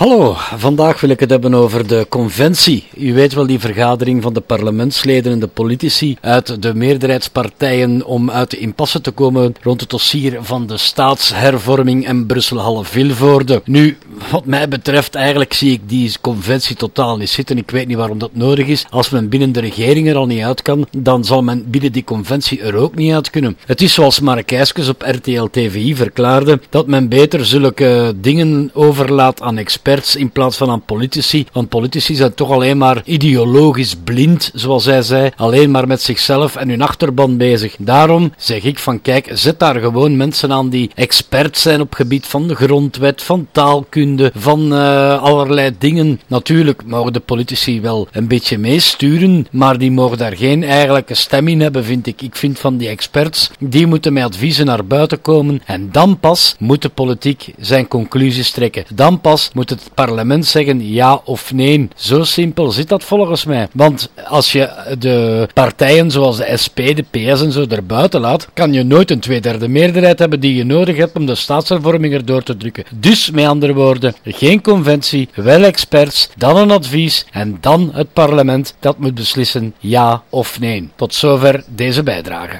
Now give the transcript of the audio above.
Hallo, vandaag wil ik het hebben over de conventie. U weet wel die vergadering van de parlementsleden en de politici uit de meerderheidspartijen om uit de impasse te komen rond het dossier van de staatshervorming en Brussel-Halle-Vilvoorde. Nu, wat mij betreft, eigenlijk zie ik die conventie totaal niet zitten. Ik weet niet waarom dat nodig is. Als men binnen de regering er al niet uit kan, dan zal men binnen die conventie er ook niet uit kunnen. Het is zoals Mark op RTL TVI verklaarde, dat men beter zulke dingen overlaat aan experts in plaats van aan politici. Want politici zijn toch alleen maar ideologisch blind, zoals hij zei. Alleen maar met zichzelf en hun achterban bezig. Daarom zeg ik van kijk, zet daar gewoon mensen aan die expert zijn op gebied van de grondwet, van taalkunde, van uh, allerlei dingen. Natuurlijk mogen de politici wel een beetje meesturen, maar die mogen daar geen eigenlijke stem in hebben, vind ik. Ik vind van die experts, die moeten met adviezen naar buiten komen en dan pas moet de politiek zijn conclusies trekken. Dan pas moet het parlement zeggen ja of nee. Zo simpel zit dat volgens mij. Want als je de partijen zoals de SP, de PS en zo erbuiten laat, kan je nooit een tweederde meerderheid hebben die je nodig hebt om de staatshervorming erdoor te drukken. Dus met andere woorden, geen conventie, wel experts, dan een advies en dan het parlement dat moet beslissen ja of nee. Tot zover deze bijdrage.